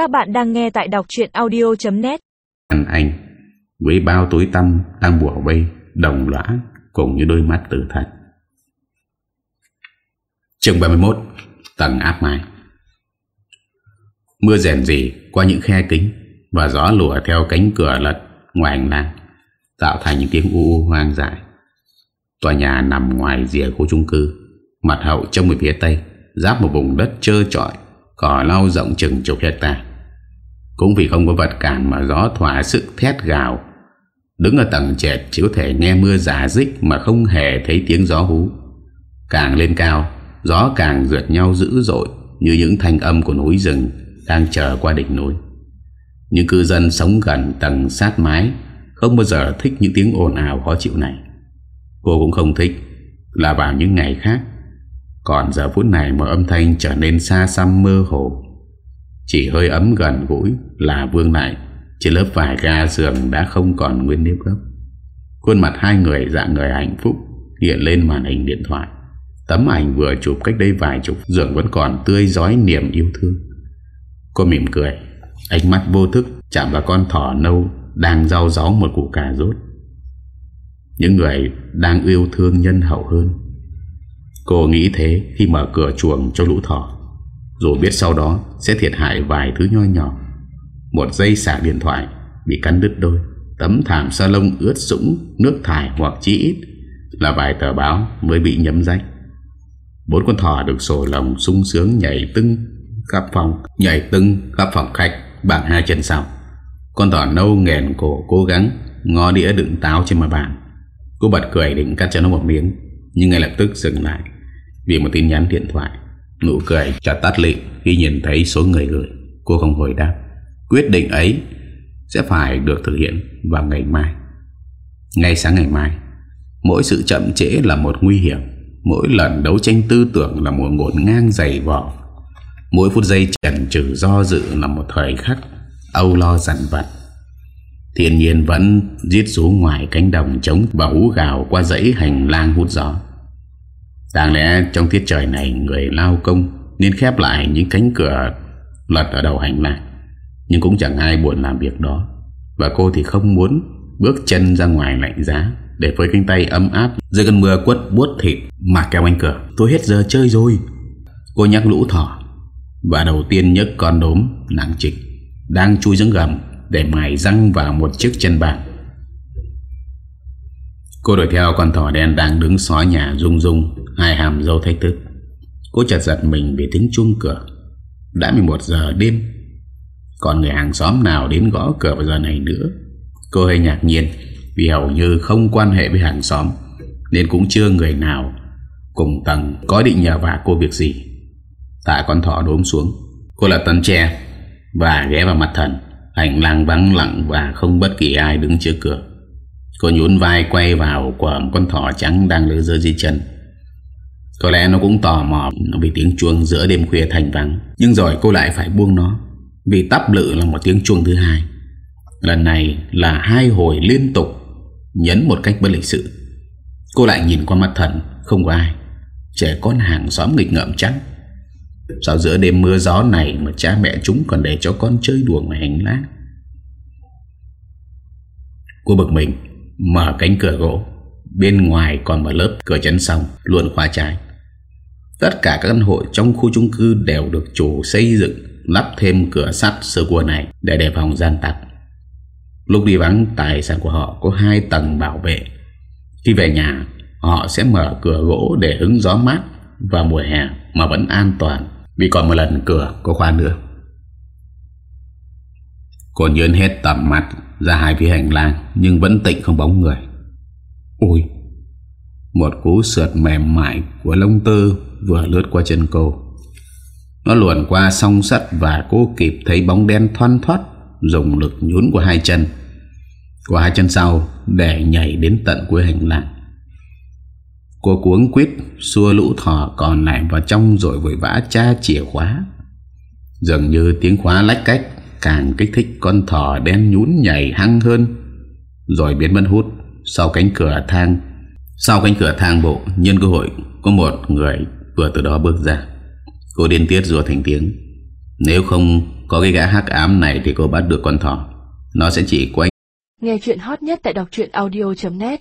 Các bạn đang nghe tại đọc chuyện audio.net Anh anh với bao tối tâm đang bùa vây đồng lõa cùng như đôi mắt tử thần. Chương 31 Tầng áp mai Mưa rèn rỉ qua những khe kính và gió lùa theo cánh cửa lật ngoài hành lang tạo thành những tiếng u u hoang dại. Tòa nhà nằm ngoài rìa khu chung cư, mặt hậu trông về phía tây, giáp một vùng đất trơ trọi, cỏ lau rộng chừng chục hecta. Cũng vì không có vật cản mà gió thỏa sức thét gào. Đứng ở tầng trệt chỉ có thể nghe mưa giả dích mà không hề thấy tiếng gió hú. Càng lên cao, gió càng rượt nhau dữ dội như những thanh âm của núi rừng đang chờ qua đỉnh núi. Những cư dân sống gần tầng sát mái không bao giờ thích những tiếng ồn ào khó chịu này. Cô cũng không thích là vào những ngày khác. Còn giờ phút này mọi âm thanh trở nên xa xăm mơ hồ. Chỉ hơi ấm gần gũi là vương lại trên lớp vải ga giường đã không còn nguyên nếp gốc. Khuôn mặt hai người dạng người hạnh phúc hiện lên màn hình điện thoại. Tấm ảnh vừa chụp cách đây vài chục giường vẫn còn tươi giói niềm yêu thương. Cô mỉm cười, ánh mắt vô thức chạm vào con thỏ nâu đang rau gió một củ cà rốt. Những người đang yêu thương nhân hậu hơn. Cô nghĩ thế khi mở cửa chuồng cho lũ thỏ. Dù biết sau đó sẽ thiệt hại vài thứ nho nhỏ. Một dây sạc điện thoại bị cắn đứt đôi. Tấm thảm sa lông ướt sũng, nước thải hoặc chỉ ít là vài tờ báo mới bị nhấm rách. Bốn con thỏ được sổ lòng sung sướng nhảy tưng khắp phòng, nhảy tưng khắp phòng khách bằng hai chân sau. Con thỏ nâu nghẹn cổ cố gắng ngó đĩa đựng táo trên mặt bàn. Cô bật cười định cắt cho nó một miếng, nhưng ngay lập tức dừng lại vì một tin nhắn điện thoại. Nụ cười chặt tắt lị khi nhìn thấy số người gửi. Cô không hồi đáp. Quyết định ấy sẽ phải được thực hiện vào ngày mai. Ngay sáng ngày mai, mỗi sự chậm trễ là một nguy hiểm. Mỗi lần đấu tranh tư tưởng là một ngột ngang dày vỏ Mỗi phút giây chần chừ do dự là một thời khắc Âu lo dằn vặt Thiên nhiên vẫn giết xuống ngoài cánh đồng trống Và hú gào qua dãy hành lang hút gió Đáng lẽ trong tiết trời này Người lao công nên khép lại những cánh cửa lật ở đầu hành lang. Nhưng cũng chẳng ai buồn làm việc đó. Và cô thì không muốn bước chân ra ngoài lạnh giá Để với cánh tay ấm áp Dưới cơn mưa quất buốt thịt Mà kéo anh cửa. Tôi hết giờ chơi rồi. Cô nhắc lũ thỏ. Và đầu tiên nhấc con đốm nặng trịch Đang chui xuống gầm Để mài răng vào một chiếc chân bàn. Cô đuổi theo con thỏ đen đang đứng xóa nhà rung rung. Hai hàm dâu thách thức. Cô chợt giật mình vì tiếng chuông cửa. Đã 11 giờ đêm. Còn người hàng xóm nào đến gõ cửa vào giờ này nữa? Cô hơi ngạc nhiên, Vì hầu như không quan hệ với hàng xóm, Nên cũng chưa người nào Cùng tầng có định nhờ vả cô việc gì. Tạ con thỏ đốm xuống. Cô là tấn tre, Và ghé vào mặt thần. Hành lang vắng lặng và không bất kỳ ai đứng trước cửa. Cô nhún vai quay vào quả một con thỏ trắng đang lưỡi rơi dưới chân. Có lẽ nó cũng tò mò Vì tiếng chuông giữa đêm khuya thành vắng. Nhưng rồi cô lại phải buông nó, Vì tắp lự là một tiếng chuông thứ hai. Lần này là hai hồi liên tục Nhấn một cách bất lịch sự. Cô lại nhìn qua mắt thần, Không có ai. Trẻ con hàng xóm nghịch ngợm chắc Sao giữa đêm mưa gió này Mà cha mẹ chúng còn để cho con chơi đùa ngoài hành lang? Cô bực mình, Mở cánh cửa gỗ. Bên ngoài còn một lớp cửa chắn xong Luôn khóa trái. Tất cả các căn hộ trong khu chung cư Đều được chủ xây dựng, Lắp thêm cửa sắt sơ cua này Để đề phòng gian tặc. Lúc đi vắng, tài sản của họ Có hai tầng bảo vệ. Khi về nhà, Họ sẽ mở cửa gỗ để hứng gió mát Vào mùa hè mà vẫn an toàn, Vì còn một lần cửa có khóa nữa. Cô nhớn hết tầm mắt ra hai phía hành lang Nhưng vẫn tịnh không bóng người. Ôi! Một cú sượt mềm mại của lông tơ vừa lướt qua chân cô. Nó luồn qua song sắt và cô kịp thấy bóng đen thoăn thoát Dùng lực nhún của hai chân. Của hai chân sau, để nhảy đến tận cuối hành lang. Cô cuống quýt, xua lũ thỏ còn lại vào trong rồi vội vã tra chìa khóa. Dường như tiếng khóa lách cách, Càng kích thích con thỏ đen nhún nhảy hăng hơn. Rồi biến mất hút Sau cánh cửa thang sau cánh cửa thang bộ, Nhân cơ hội, có một người vừa từ đó bước ra. Cô điên tiết rùa thành tiếng. Nếu không Có cái gã hắc ám này thì cô bắt được con thỏ. Nó sẽ chỉ quay Nghe chuyện hot nhất tại đọc audio.net